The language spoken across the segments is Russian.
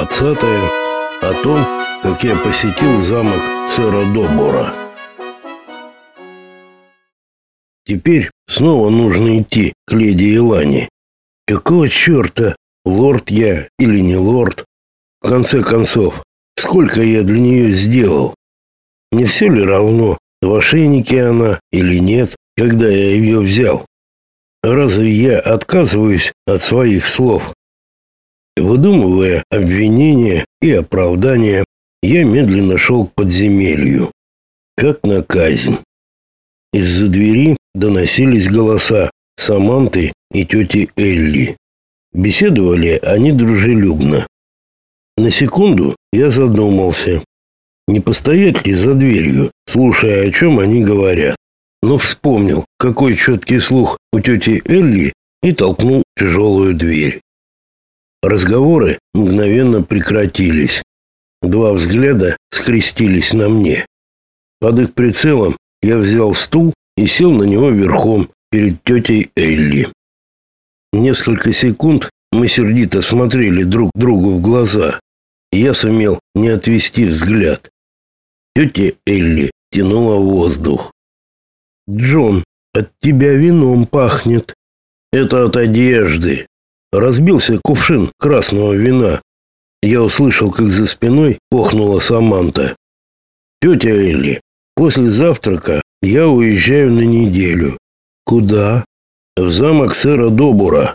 двадцатое о том, как я посетил замок сэра Добора. Теперь снова нужно идти к леди Илане. Какого черта, лорд я или не лорд? В конце концов, сколько я для нее сделал? Не все ли равно, в ошейнике она или нет, когда я ее взял? Разве я отказываюсь от своих слов? Выдумывая обвинения и оправдания, я медленно шел к подземелью, как на казнь. Из-за двери доносились голоса Саманты и тети Элли. Беседовали они дружелюбно. На секунду я задумался, не постоять ли за дверью, слушая, о чем они говорят. Но вспомнил, какой четкий слух у тети Элли и толкнул тяжелую дверь. Разговоры мгновенно прекратились. Два взгляда скрестились на мне. Под их прицелом я взял стул и сел на него верхом перед тетей Элли. Несколько секунд мы сердито смотрели друг другу в глаза, и я сумел не отвести взгляд. Тетя Элли тянула воздух. «Джон, от тебя вином пахнет». «Это от одежды», разбился кувшин красного вина. Я услышал, как за спиной охнула Саманта. «Тетя Элли, после завтрака я уезжаю на неделю». «Куда?» «В замок сэра Добура».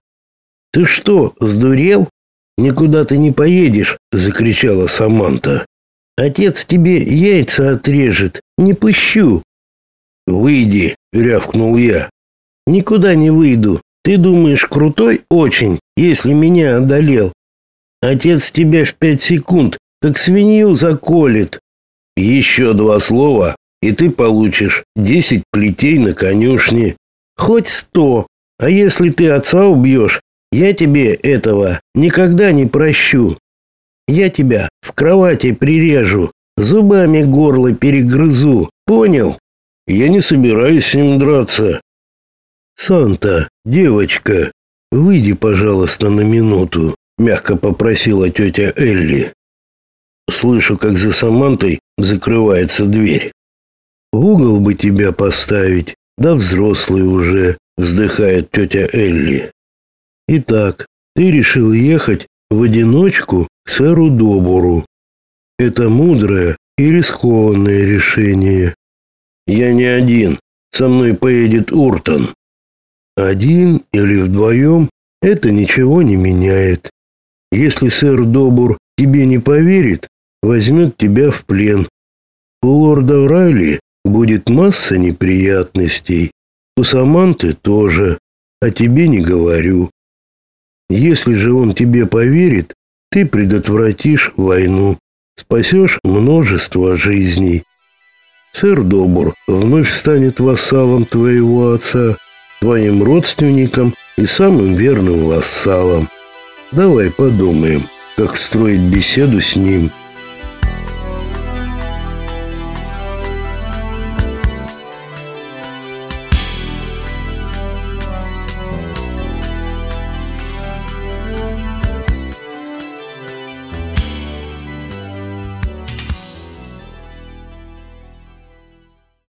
«Ты что, сдурел? Никуда ты не поедешь!» — закричала Саманта. «Отец тебе яйца отрежет, не пущу!» «Выйди!» — рявкнул я. «Никуда не выйду. Ты думаешь, крутой очень, если меня одолел? Отец тебя в пять секунд, как свинью заколет. Еще два слова, и ты получишь десять плетей на конюшне. Хоть сто. А если ты отца убьешь, я тебе этого никогда не прощу. Я тебя в кровати прирежу, зубами горло перегрызу. Понял? Я не собираюсь с ним драться. Санта, девочка, выйди, пожалуйста, на минуту, мягко попросила тетя Элли. Слышу, как за Самантой закрывается дверь. В угол бы тебя поставить, да взрослый уже, вздыхает тетя Элли. Итак, ты решил ехать в одиночку к сэру Добору. Это мудрое и рискованное решение. Я не один. Со мной поедет Уртон. Один или вдвоем это ничего не меняет. Если сэр Добур тебе не поверит, возьмет тебя в плен. У лорда Райли будет масса неприятностей. У Саманты тоже, а тебе не говорю. Если же он тебе поверит, ты предотвратишь войну, спасешь множество жизней. Сэр Добур вновь станет вассалом твоего отца, твоим родственником и самым верным вассалом. Давай подумаем, как строить беседу с ним –